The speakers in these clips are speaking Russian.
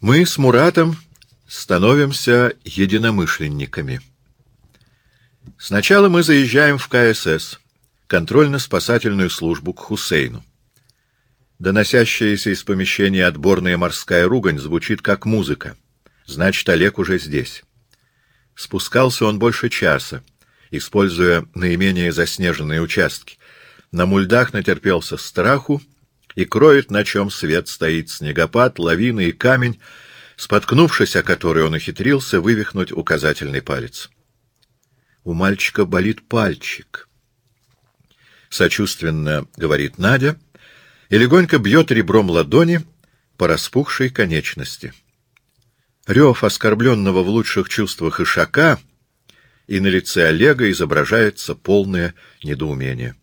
Мы с Муратом становимся единомышленниками. Сначала мы заезжаем в КСС, контрольно-спасательную службу к Хусейну. Доносящаяся из помещения отборная морская ругань звучит как музыка. Значит, Олег уже здесь. Спускался он больше часа, используя наименее заснеженные участки. На мульдах натерпелся страху и кроет, на чем свет стоит снегопад, лавина и камень, споткнувшись о который он ухитрился вывихнуть указательный палец. У мальчика болит пальчик. Сочувственно говорит Надя и легонько бьет ребром ладони по распухшей конечности. Рев оскорбленного в лучших чувствах ишака, и на лице Олега изображается полное недоумение.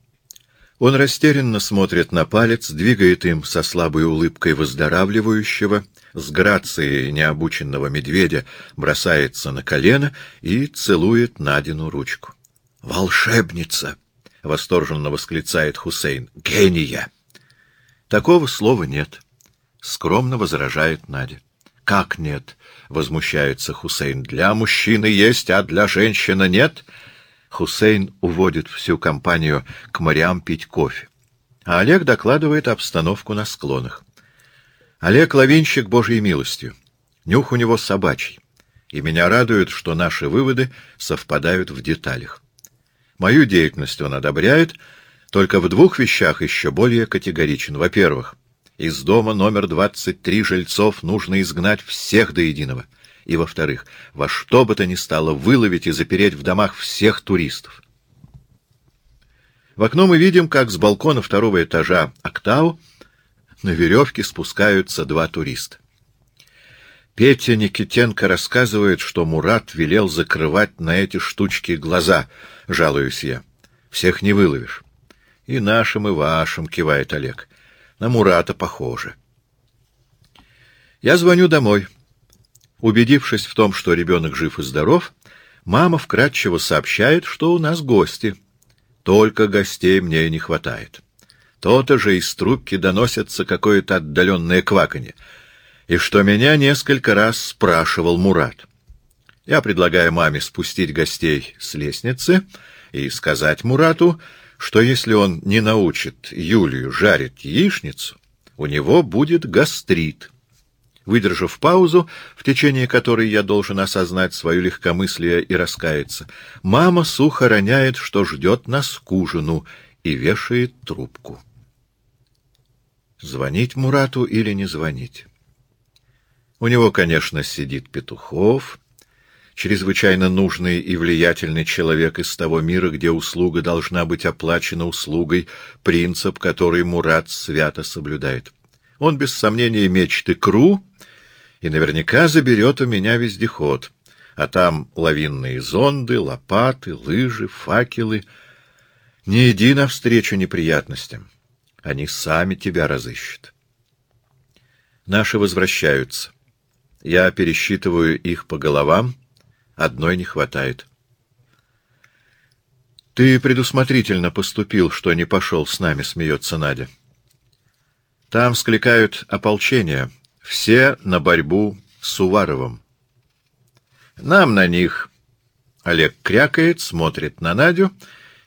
Он растерянно смотрит на палец, двигает им со слабой улыбкой выздоравливающего, с грацией необученного медведя бросается на колено и целует Надину ручку. «Волшебница!» — восторженно восклицает Хусейн. «Гения!» «Такого слова нет», — скромно возражает Надя. «Как нет?» — возмущается Хусейн. «Для мужчины есть, а для женщины нет?» Хусейн уводит всю компанию к морям пить кофе. А Олег докладывает обстановку на склонах. Олег — лавинщик Божьей милостью. Нюх у него собачий. И меня радует, что наши выводы совпадают в деталях. Мою деятельность он одобряет, только в двух вещах еще более категоричен. Во-первых, из дома номер 23 жильцов нужно изгнать всех до единого. И, во-вторых, во что бы то ни стало выловить и запереть в домах всех туристов. В окно мы видим, как с балкона второго этажа Октау на веревке спускаются два туриста. Петя Никитенко рассказывает, что Мурат велел закрывать на эти штучки глаза, жалуюсь я. Всех не выловишь. И нашим, и вашим, кивает Олег. На Мурата похоже. Я звоню домой. Убедившись в том, что ребенок жив и здоров, мама вкратчиво сообщает, что у нас гости. Только гостей мне не хватает. То-то же из трубки доносится какое-то отдаленное кваканье. И что меня несколько раз спрашивал Мурат. Я предлагаю маме спустить гостей с лестницы и сказать Мурату, что если он не научит Юлию жарить яичницу, у него будет гастрит. Выдержав паузу, в течение которой я должен осознать свое легкомыслие и раскаяться, мама сухо роняет, что ждет нас к ужину, и вешает трубку. Звонить Мурату или не звонить? У него, конечно, сидит Петухов, чрезвычайно нужный и влиятельный человек из того мира, где услуга должна быть оплачена услугой, принцип, который Мурат свято соблюдает. Он, без сомнения, мечет икру и наверняка заберет у меня вездеход, а там лавинные зонды, лопаты, лыжи, факелы. Не иди навстречу неприятностям. Они сами тебя разыщут. Наши возвращаются. Я пересчитываю их по головам, Одной не хватает. Ты предусмотрительно поступил, что не пошел с нами, смеется Надя. Там скликают ополчение, все на борьбу с Уваровым. Нам на них. Олег крякает, смотрит на Надю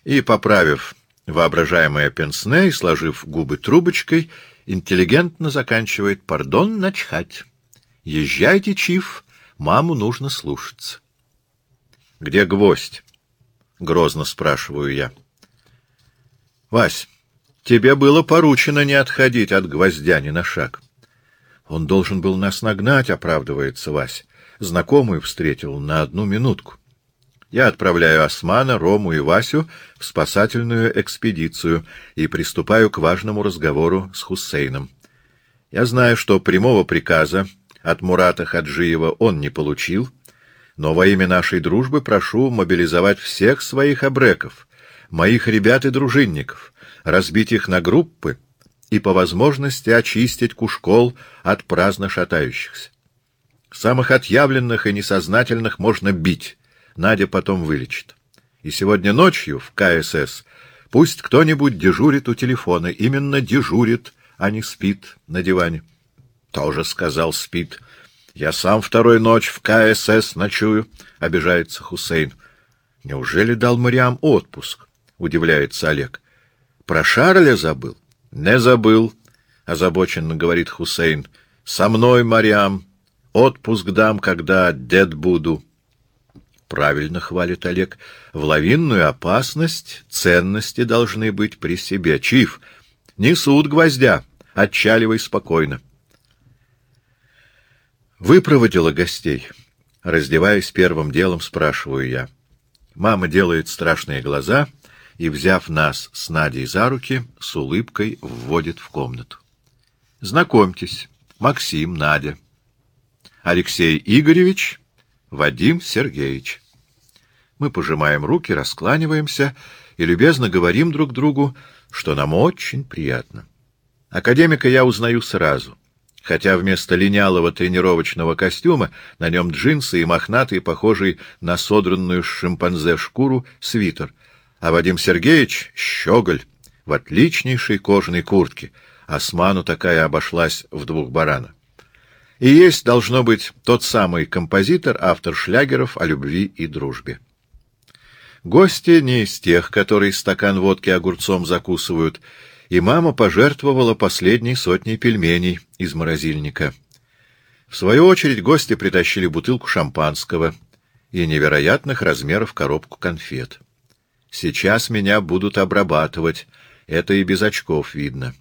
и, поправив воображаемое пенсне и сложив губы трубочкой, интеллигентно заканчивает «Пардон, начхать. Езжайте, Чиф, маму нужно слушаться». — Где гвоздь? — грозно спрашиваю я. — Вась, тебе было поручено не отходить от гвоздя ни на шаг. Он должен был нас нагнать, оправдывается Вась. Знакомую встретил на одну минутку. Я отправляю Османа, Рому и Васю в спасательную экспедицию и приступаю к важному разговору с Хусейном. Я знаю, что прямого приказа от Мурата Хаджиева он не получил, но во имя нашей дружбы прошу мобилизовать всех своих обреков, моих ребят и дружинников, разбить их на группы и по возможности очистить Кушкол от праздно шатающихся. Самых отъявленных и несознательных можно бить, Надя потом вылечит. И сегодня ночью в КСС пусть кто-нибудь дежурит у телефона, именно дежурит, а не спит на диване. Тоже сказал спит. Я сам второй ночь в КСС ночую, — обижается Хусейн. Неужели дал Мариам отпуск? — удивляется Олег. Про Шарля забыл? Не забыл, — озабоченно говорит Хусейн. Со мной, Мариам, отпуск дам, когда дед буду. Правильно хвалит Олег. В лавинную опасность ценности должны быть при себе. Чиф, несут гвоздя, отчаливай спокойно. Выпроводила гостей. Раздеваясь первым делом, спрашиваю я. Мама делает страшные глаза и, взяв нас с Надей за руки, с улыбкой вводит в комнату. Знакомьтесь, Максим, Надя. Алексей Игоревич, Вадим Сергеевич. Мы пожимаем руки, раскланиваемся и любезно говорим друг другу, что нам очень приятно. Академика я узнаю сразу — хотя вместо линялого тренировочного костюма на нем джинсы и мохнатый, похожий на содранную с шимпанзе шкуру, свитер, а Вадим Сергеевич — щеголь в отличнейшей кожаной куртке, осману такая обошлась в двух барана. И есть, должно быть, тот самый композитор, автор шлягеров о любви и дружбе. Гости не из тех, которые стакан водки огурцом закусывают, и мама пожертвовала последней сотней пельменей из морозильника. В свою очередь гости притащили бутылку шампанского и невероятных размеров коробку конфет. Сейчас меня будут обрабатывать, это и без очков видно.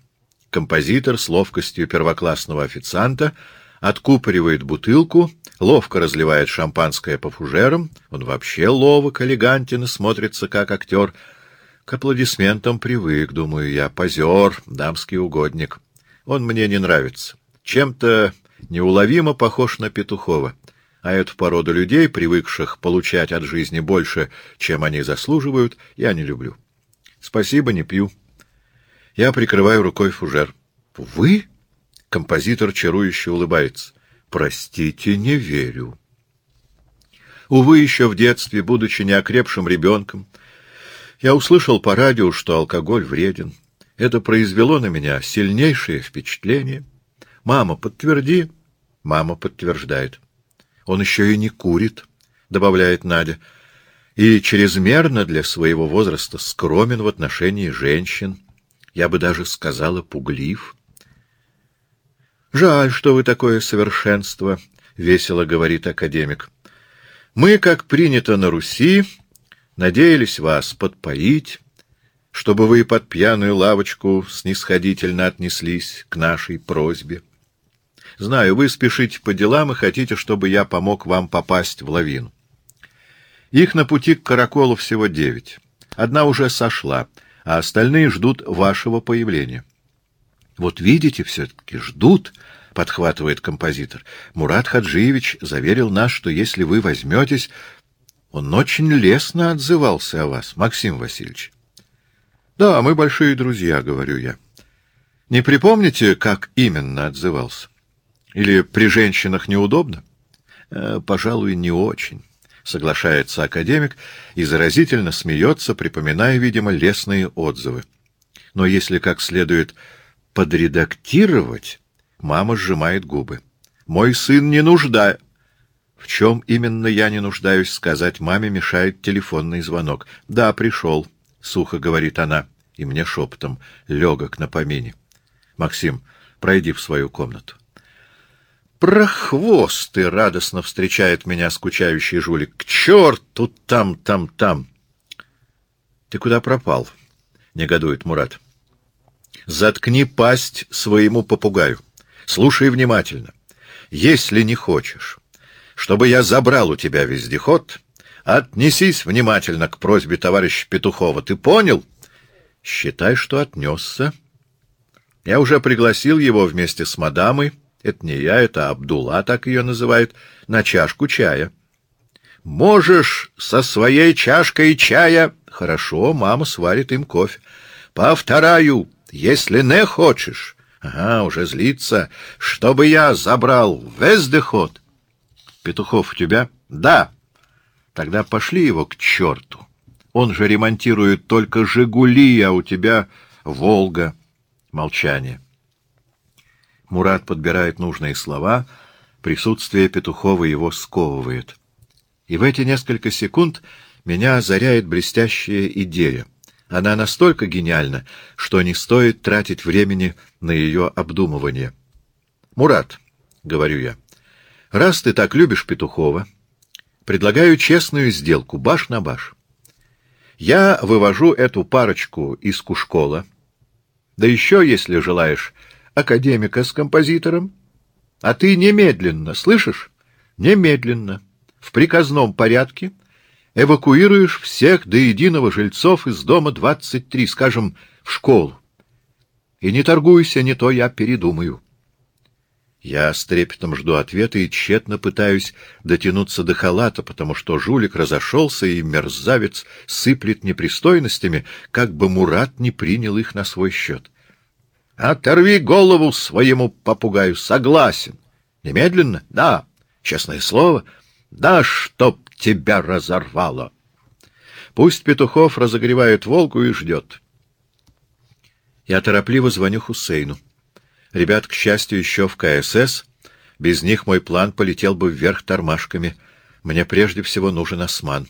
Композитор с ловкостью первоклассного официанта откупоривает бутылку, ловко разливает шампанское по фужерам, он вообще ловок, элегантен и смотрится как актер — к аплодисментам привык, думаю я, позер, дамский угодник. Он мне не нравится. Чем-то неуловимо похож на Петухова. А эту породу людей, привыкших получать от жизни больше, чем они заслуживают, я не люблю. Спасибо, не пью. Я прикрываю рукой фужер. Вы? Композитор чарующе улыбается. Простите, не верю. Увы, еще в детстве, будучи неокрепшим ребенком, я услышал по радио, что алкоголь вреден. Это произвело на меня сильнейшее впечатление. «Мама, подтверди». Мама подтверждает. «Он еще и не курит», — добавляет Надя, «и чрезмерно для своего возраста скромен в отношении женщин. Я бы даже сказала, пуглив». «Жаль, что вы такое совершенство», — весело говорит академик. «Мы, как принято на Руси, Надеялись вас подпоить, чтобы вы под пьяную лавочку снисходительно отнеслись к нашей просьбе. Знаю, вы спешите по делам и хотите, чтобы я помог вам попасть в лавину. Их на пути к Караколу всего девять. Одна уже сошла, а остальные ждут вашего появления. Вот видите, все-таки ждут, — подхватывает композитор. Мурат Хаджиевич заверил нас, что если вы возьметесь, он очень лестно отзывался о вас, Максим Васильевич. Да, мы большие друзья, говорю я. Не припомните, как именно отзывался? Или при женщинах неудобно? Э, пожалуй, не очень, соглашается академик и заразительно смеется, припоминая, видимо, лестные отзывы. Но если как следует подредактировать, мама сжимает губы. Мой сын не нуждает в чем именно я не нуждаюсь сказать маме, мешает телефонный звонок. «Да, пришел», — сухо говорит она, и мне шепотом, легок на помине. «Максим, пройди в свою комнату». «Прохвосты!» — радостно встречает меня скучающий жулик. «К черту там, там, там!» «Ты куда пропал?» — негодует Мурат. «Заткни пасть своему попугаю. Слушай внимательно. Если не хочешь, чтобы я забрал у тебя вездеход, отнесись внимательно к просьбе товарища Петухова. Ты понял? Считай, что отнесся. Я уже пригласил его вместе с мадамой, это не я, это Абдулла так ее называют, на чашку чая. Можешь со своей чашкой чая... Хорошо, мама сварит им кофе. Повторяю, если не хочешь... Ага, уже злится, чтобы я забрал вездеход... Петухов у тебя? Да. Тогда пошли его к черту. Он же ремонтирует только «Жигули», а у тебя «Волга». Молчание. Мурат подбирает нужные слова, Присутствие Петухова его сковывает. И в эти несколько секунд меня озаряет блестящая идея. Она настолько гениальна, что не стоит тратить времени на ее обдумывание. «Мурат», — говорю я, — «раз ты так любишь Петухова, предлагаю честную сделку, баш на баш. Я вывожу эту парочку из Кушкола, да еще, если желаешь, академика с композитором, а ты немедленно, слышишь? Немедленно, в приказном порядке, эвакуируешь всех до единого жильцов из дома 23, скажем, в школу. И не торгуйся, не то я передумаю. Я с трепетом жду ответа и тщетно пытаюсь дотянуться до халата, потому что жулик разошелся, и мерзавец сыплет непристойностями, как бы Мурат не принял их на свой счет. Оторви голову своему попугаю. Согласен. Немедленно? Да. Честное слово? Да, чтоб тебя разорвало. Пусть Петухов разогревает волку и ждет. Я торопливо звоню Хусейну. Ребят, к счастью, еще в КСС. Без них мой план полетел бы вверх тормашками. Мне прежде всего нужен осман.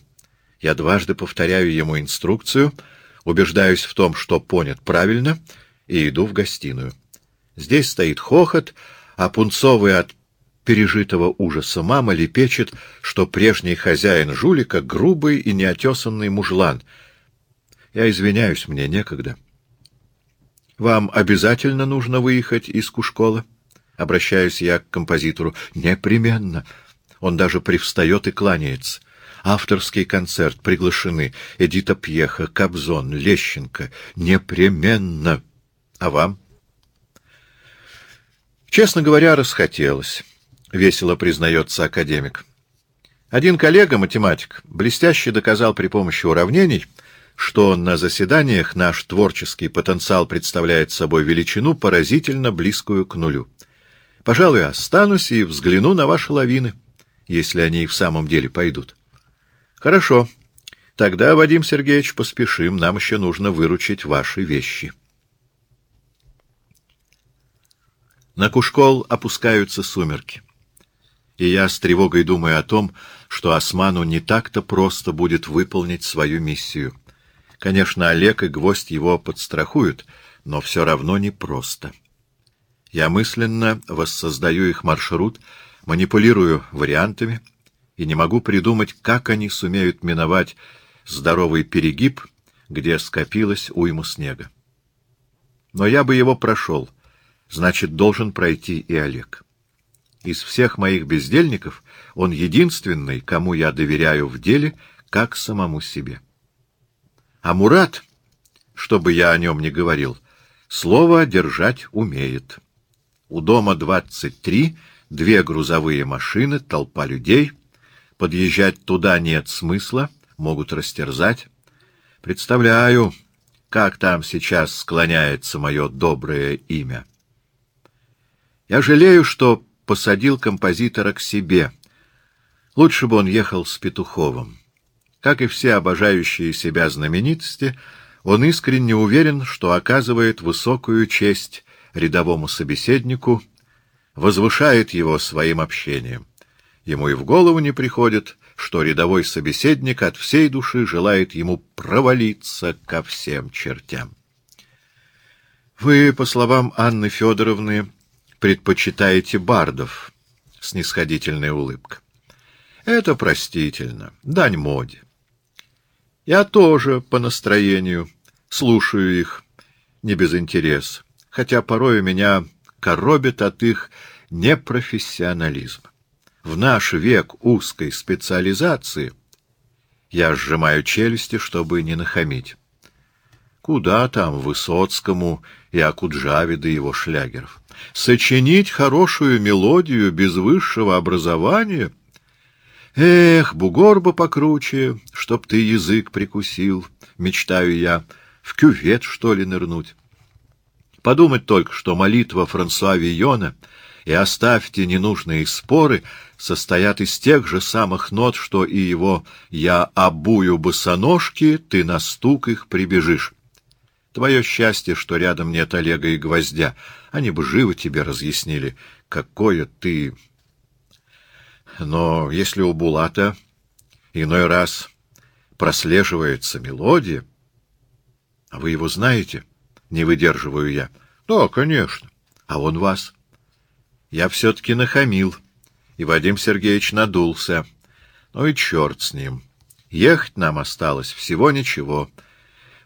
Я дважды повторяю ему инструкцию, убеждаюсь в том, что понят правильно — и иду в гостиную. Здесь стоит хохот, а пунцовый от пережитого ужаса мама лепечет, что прежний хозяин жулика — грубый и неотесанный мужлан. Я извиняюсь, мне некогда. — Вам обязательно нужно выехать из Кушкола? Обращаюсь я к композитору. — Непременно. Он даже привстает и кланяется. Авторский концерт приглашены Эдита Пьеха, Кобзон, Лещенко. Непременно. А вам? Честно говоря, расхотелось, — весело признается академик. Один коллега, математик, блестяще доказал при помощи уравнений, что на заседаниях наш творческий потенциал представляет собой величину, поразительно близкую к нулю. Пожалуй, останусь и взгляну на ваши лавины, если они и в самом деле пойдут. Хорошо. Тогда, Вадим Сергеевич, поспешим, нам еще нужно выручить ваши вещи. На Кушкол опускаются сумерки. И я с тревогой думаю о том, что Осману не так-то просто будет выполнить свою миссию. Конечно, Олег и Гвоздь его подстрахуют, но все равно непросто. Я мысленно воссоздаю их маршрут, манипулирую вариантами и не могу придумать, как они сумеют миновать здоровый перегиб, где скопилось уйму снега. Но я бы его прошел — значит, должен пройти и Олег. Из всех моих бездельников он единственный, кому я доверяю в деле, как самому себе. А Мурат, чтобы я о нем не говорил, слово держать умеет. У дома двадцать три, две грузовые машины, толпа людей. Подъезжать туда нет смысла, могут растерзать. Представляю, как там сейчас склоняется мое доброе имя. Я жалею, что посадил композитора к себе. Лучше бы он ехал с Петуховым. Как и все обожающие себя знаменитости, он искренне уверен, что оказывает высокую честь рядовому собеседнику, возвышает его своим общением. Ему и в голову не приходит, что рядовой собеседник от всей души желает ему провалиться ко всем чертям. Вы, по словам Анны Федоровны, предпочитаете бардов? — снисходительная улыбка. — Это простительно, дань моде. Я тоже по настроению слушаю их не без интереса, хотя порой меня коробит от их непрофессионализма. В наш век узкой специализации я сжимаю челюсти, чтобы не нахамить. Куда там Высоцкому и Акуджаве до его шлягеров? Сочинить хорошую мелодию без высшего образования? Эх, бугор бы покруче, чтоб ты язык прикусил, мечтаю я, в кювет, что ли, нырнуть. Подумать только, что молитва Франсуа Вийона и «Оставьте ненужные споры» состоят из тех же самых нот, что и его «Я обую босоножки, ты на стук их прибежишь». Твое счастье, что рядом нет Олега и Гвоздя. Они бы живо тебе разъяснили, какое ты Но если у Булата иной раз прослеживается мелодия... А вы его знаете? Не выдерживаю я. Да, конечно. А он вас? Я все-таки нахамил, и Вадим Сергеевич надулся. Ну и черт с ним. Ехать нам осталось всего ничего.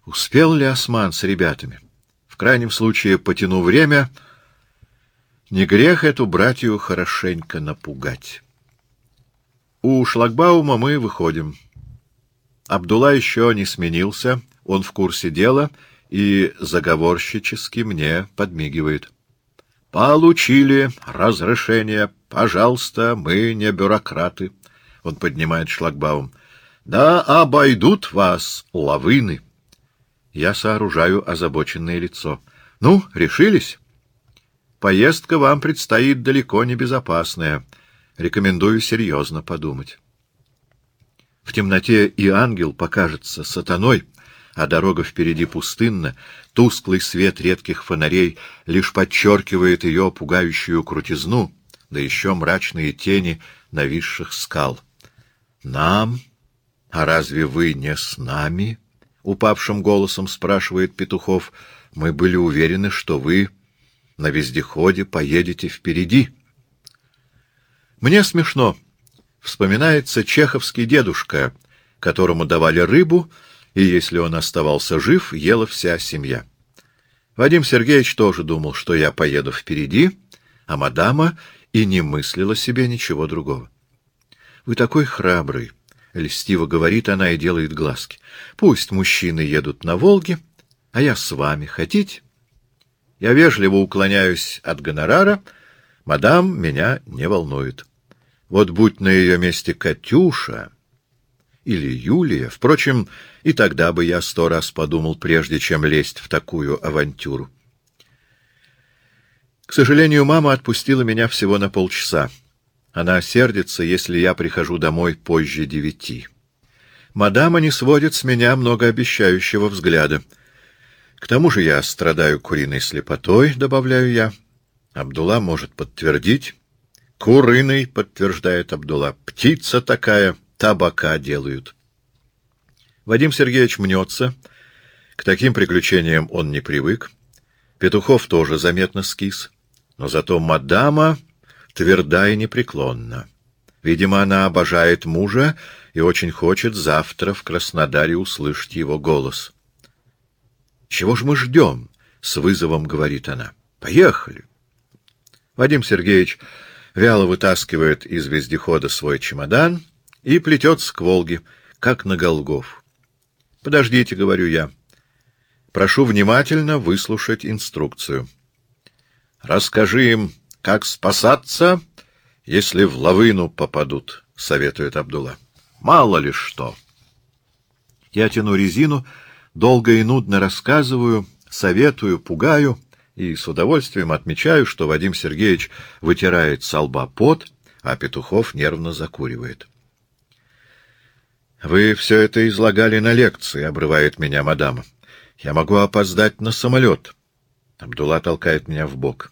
Успел ли Осман с ребятами? Крайнем случае, потяну время, не грех эту братью хорошенько напугать. У шлагбаума мы выходим. Абдулла еще не сменился, он в курсе дела и заговорщически мне подмигивает. Получили разрешение. Пожалуйста, мы не бюрократы. Он поднимает шлагбаум. Да обойдут вас лавины. Я сооружаю озабоченное лицо. Ну, решились? Поездка вам предстоит далеко не безопасная. Рекомендую серьезно подумать. В темноте и ангел покажется сатаной, а дорога впереди пустынна, тусклый свет редких фонарей лишь подчеркивает ее пугающую крутизну, да еще мрачные тени нависших скал. «Нам? А разве вы не с нами?» — упавшим голосом спрашивает Петухов. «Мы были уверены, что вы на вездеходе поедете впереди». Мне смешно. Вспоминается чеховский дедушка, которому давали рыбу — и если он оставался жив, ела вся семья. Вадим Сергеевич тоже думал, что я поеду впереди, а мадама и не мыслила себе ничего другого. — Вы такой храбрый, — льстиво говорит она и делает глазки. — Пусть мужчины едут на Волге, а я с вами. Хотите? Я вежливо уклоняюсь от гонорара, мадам меня не волнует. Вот будь на ее месте Катюша или Юлия, впрочем, и тогда бы я сто раз подумал, прежде чем лезть в такую авантюру. К сожалению, мама отпустила меня всего на полчаса. Она сердится, если я прихожу домой позже девяти. Мадама не сводит с меня многообещающего взгляда. К тому же я страдаю куриной слепотой, добавляю я. Абдулла может подтвердить. Куриной, подтверждает Абдулла. Птица такая, табака делают. Вадим Сергеевич мнется. К таким приключениям он не привык. Петухов тоже заметно скис. Но зато мадама тверда и непреклонна. Видимо, она обожает мужа и очень хочет завтра в Краснодаре услышать его голос. «Чего ж мы ждем?» — с вызовом говорит она. «Поехали!» Вадим Сергеевич вяло вытаскивает из вездехода свой чемодан и плетется к Волге, как на Голгоф. Подождите, говорю я. Прошу внимательно выслушать инструкцию. Расскажи им, как спасаться, если в лавину попадут, советует Абдулла. Мало ли что. Я тяну резину, долго и нудно рассказываю, советую, пугаю и с удовольствием отмечаю, что Вадим Сергеевич вытирает со лба пот, а Петухов нервно закуривает. — Вы все это излагали на лекции, — обрывает меня мадам. — Я могу опоздать на самолет. Абдулла толкает меня в бок.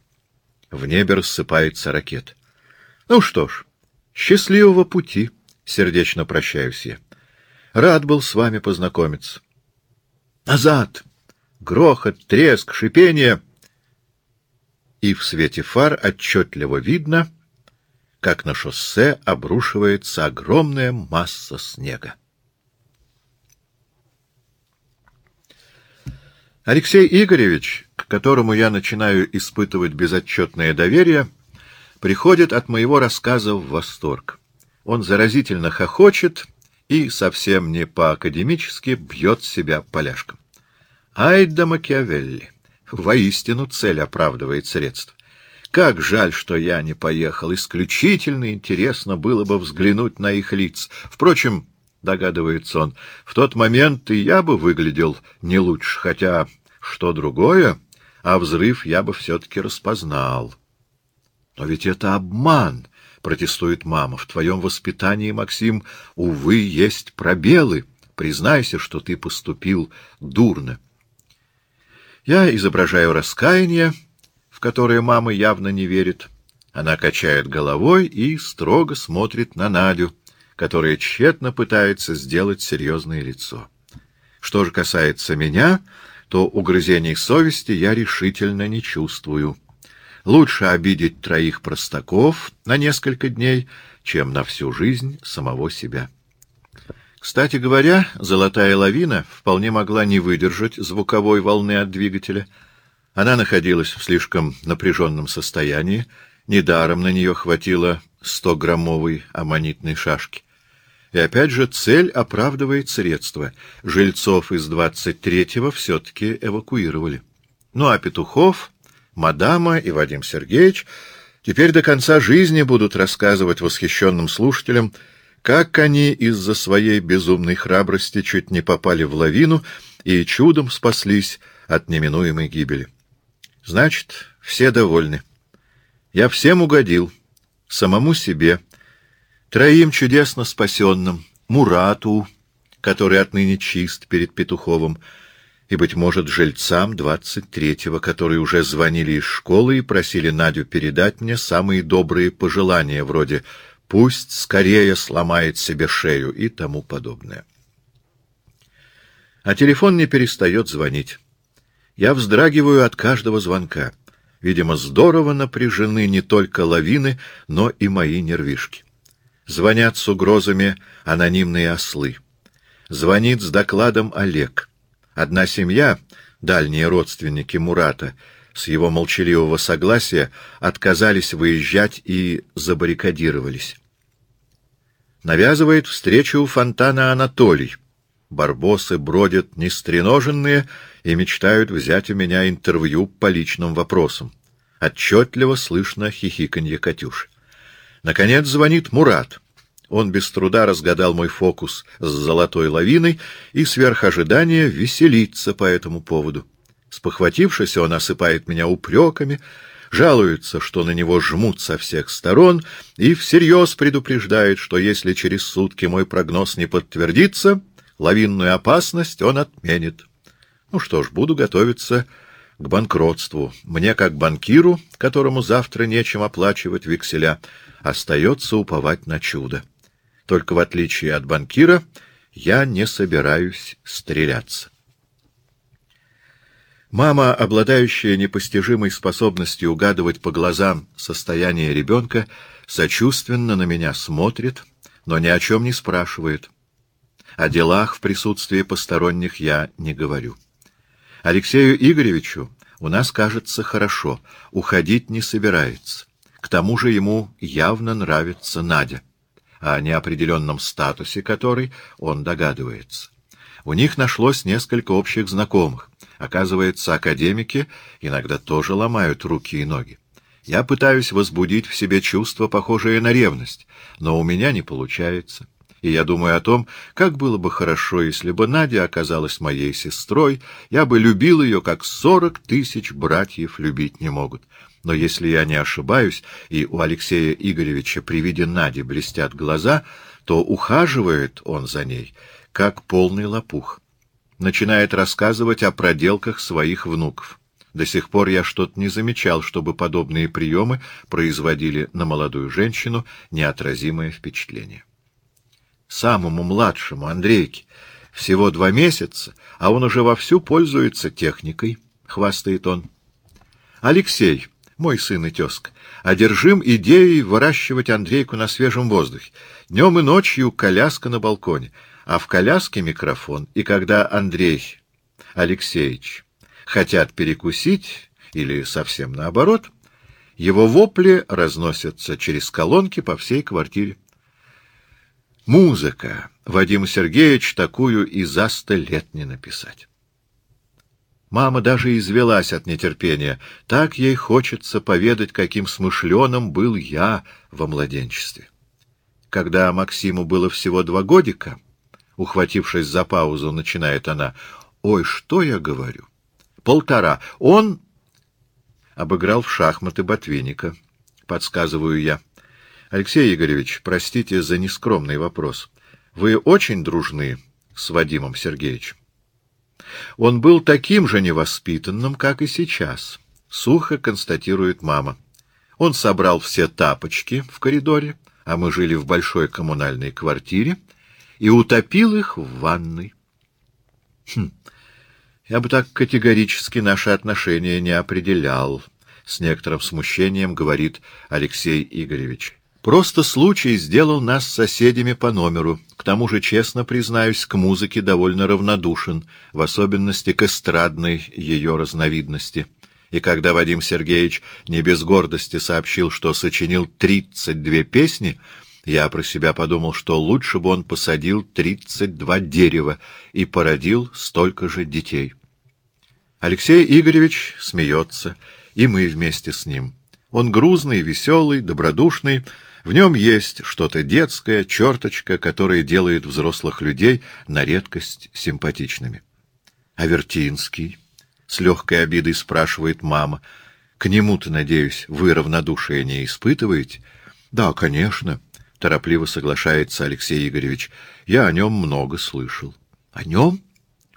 В небе рассыпается ракет. — Ну что ж, счастливого пути, — сердечно прощаюсь я. Рад был с вами познакомиться. Назад! Грохот, треск, шипение. И в свете фар отчетливо видно — как на шоссе обрушивается огромная масса снега. Алексей Игоревич, которому я начинаю испытывать безотчетное доверие, приходит от моего рассказа в восторг. Он заразительно хохочет и совсем не по-академически бьет себя поляшком. Ай да Макиавелли! Воистину цель оправдывает средства. Как жаль, что я не поехал. Исключительно интересно было бы взглянуть на их лиц. Впрочем, догадывается он, в тот момент и я бы выглядел не лучше, хотя что другое, а взрыв я бы все-таки распознал. Но ведь это обман, протестует мама. В твоем воспитании, Максим, увы, есть пробелы. Признайся, что ты поступил дурно. Я изображаю раскаяние, в которое мама явно не верит, Она качает головой и строго смотрит на Надю, которая тщетно пытается сделать серьезное лицо. Что же касается меня, то угрызений совести я решительно не чувствую. Лучше обидеть троих простаков на несколько дней, чем на всю жизнь самого себя. Кстати говоря, золотая лавина вполне могла не выдержать звуковой волны от двигателя. Она находилась в слишком напряженном состоянии, недаром на нее хватило 100-граммовой аммонитной шашки. И опять же, цель оправдывает средства. Жильцов из 23-го все-таки эвакуировали. Ну а Петухов, мадама и Вадим Сергеевич теперь до конца жизни будут рассказывать восхищенным слушателям, как они из-за своей безумной храбрости чуть не попали в лавину и чудом спаслись от неминуемой гибели. Значит, все довольны. Я всем угодил, самому себе, троим чудесно спасенным, Мурату, который отныне чист перед Петуховым, и, быть может, жильцам двадцать третьего, которые уже звонили из школы и просили Надю передать мне самые добрые пожелания, вроде «пусть скорее сломает себе шею» и тому подобное. А телефон не перестает звонить. Я вздрагиваю от каждого звонка. Видимо, здорово напряжены не только лавины, но и мои нервишки. Звонят с угрозами анонимные ослы. Звонит с докладом Олег. Одна семья, дальние родственники Мурата, с его молчаливого согласия отказались выезжать и забаррикадировались. Навязывает встречу у фонтана Анатолий. Барбосы бродят нестреноженные и мечтают взять у меня интервью по личным вопросам. Отчетливо слышно хихиканье Катюши. Наконец звонит Мурат. Он без труда разгадал мой фокус с золотой лавиной и сверх ожидания веселится по этому поводу. Спохватившись, он осыпает меня упреками, жалуется, что на него жмут со всех сторон, и всерьез предупреждает, что если через сутки мой прогноз не подтвердится, лавинную опасность он отменит. Ну что ж, буду готовиться к банкротству. Мне, как банкиру, которому завтра нечем оплачивать векселя, остается уповать на чудо. Только в отличие от банкира, я не собираюсь стреляться. Мама, обладающая непостижимой способностью угадывать по глазам состояние ребенка, сочувственно на меня смотрит, но ни о чем не спрашивает. О делах в присутствии посторонних я не говорю. Алексею Игоревичу у нас кажется хорошо, уходить не собирается. К тому же ему явно нравится Надя, о неопределенном статусе которой он догадывается. У них нашлось несколько общих знакомых. Оказывается, академики иногда тоже ломают руки и ноги. Я пытаюсь возбудить в себе чувство, похожее на ревность, но у меня не получается и я думаю о том, как было бы хорошо, если бы Надя оказалась моей сестрой, я бы любил ее, как сорок тысяч братьев любить не могут. Но если я не ошибаюсь, и у Алексея Игоревича при виде Нади блестят глаза, то ухаживает он за ней, как полный лопух. Начинает рассказывать о проделках своих внуков. До сих пор я что-то не замечал, чтобы подобные приемы производили на молодую женщину неотразимое впечатление самому младшему, Андрейке, всего два месяца, а он уже вовсю пользуется техникой, — хвастает он. Алексей, мой сын и тезка, одержим идеей выращивать Андрейку на свежем воздухе. Днем и ночью коляска на балконе, а в коляске микрофон. И когда Андрей Алексеевич хотят перекусить, или совсем наоборот, его вопли разносятся через колонки по всей квартире. Музыка. Вадим Сергеевич такую и за сто лет не написать. Мама даже извелась от нетерпения. Так ей хочется поведать, каким смышленым был я во младенчестве. Когда Максиму было всего два годика, ухватившись за паузу, начинает она, «Ой, что я говорю? Полтора. Он...» Обыграл в шахматы Ботвинника, подсказываю я. Алексей Игоревич, простите за нескромный вопрос. Вы очень дружны с Вадимом Сергеевичем? Он был таким же невоспитанным, как и сейчас, сухо констатирует мама. Он собрал все тапочки в коридоре, а мы жили в большой коммунальной квартире, и утопил их в ванной. Хм, я бы так категорически наши отношения не определял, — с некоторым смущением говорит Алексей Игоревич. Просто случай сделал нас соседями по номеру. К тому же, честно признаюсь, к музыке довольно равнодушен, в особенности к эстрадной ее разновидности. И когда Вадим Сергеевич не без гордости сообщил, что сочинил тридцать две песни, я про себя подумал, что лучше бы он посадил тридцать два дерева и породил столько же детей. Алексей Игоревич смеется, и мы вместе с ним. Он грузный, веселый, добродушный, в нем есть что-то детское, черточка, которая делает взрослых людей на редкость симпатичными. А Вертинский? С легкой обидой спрашивает мама. К нему-то, надеюсь, вы равнодушие не испытываете? Да, конечно, торопливо соглашается Алексей Игоревич. Я о нем много слышал. О нем?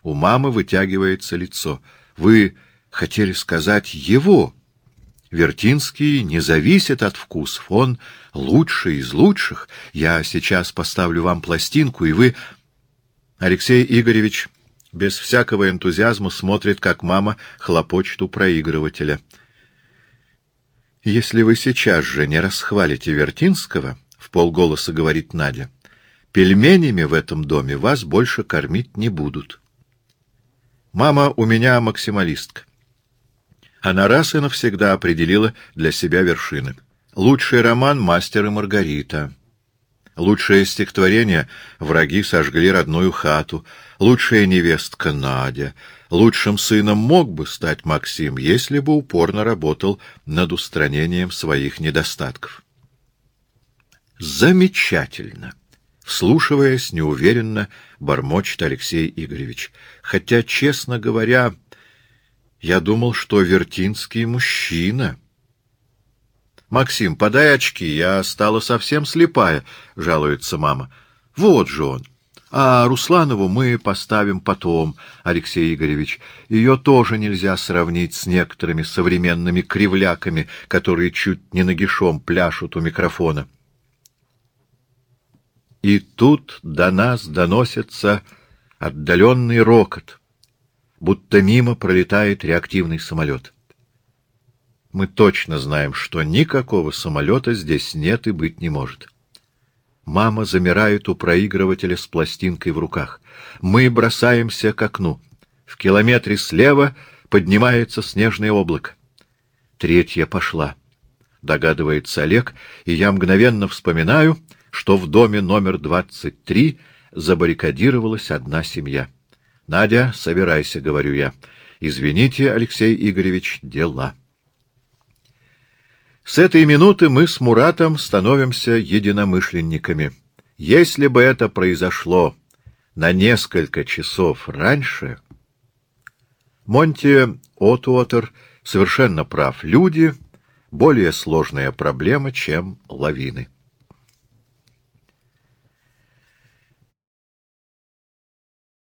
У мамы вытягивается лицо. Вы хотели сказать его? Вертинский не зависит от вкусов, он лучший из лучших. Я сейчас поставлю вам пластинку, и вы... Алексей Игоревич без всякого энтузиазма смотрит, как мама хлопочет у проигрывателя. «Если вы сейчас же не расхвалите Вертинского, — в полголоса говорит Надя, — пельменями в этом доме вас больше кормить не будут. Мама у меня максималистка. Она раз и навсегда определила для себя вершины. Лучший роман «Мастер и Маргарита». Лучшее стихотворение «Враги сожгли родную хату», лучшая невестка Надя. Лучшим сыном мог бы стать Максим, если бы упорно работал над устранением своих недостатков. Замечательно! Вслушиваясь, неуверенно, бормочет Алексей Игоревич. Хотя, честно говоря, я думал, что Вертинский мужчина. «Максим, подай очки, я стала совсем слепая», — жалуется мама. «Вот же он. А Русланову мы поставим потом, Алексей Игоревич. Ее тоже нельзя сравнить с некоторыми современными кривляками, которые чуть не нагишом пляшут у микрофона». И тут до нас доносится отдаленный рокот — будто мимо пролетает реактивный самолет. Мы точно знаем, что никакого самолета здесь нет и быть не может. Мама замирает у проигрывателя с пластинкой в руках. Мы бросаемся к окну. В километре слева поднимается снежное облако. Третья пошла. Догадывается Олег, и я мгновенно вспоминаю, что в доме номер 23 забаррикадировалась одна семья. Надя, собирайся, — говорю я. Извините, Алексей Игоревич, дела. С этой минуты мы с Муратом становимся единомышленниками. Если бы это произошло на несколько часов раньше... Монти Отуотер совершенно прав. Люди — более сложная проблема, чем лавины.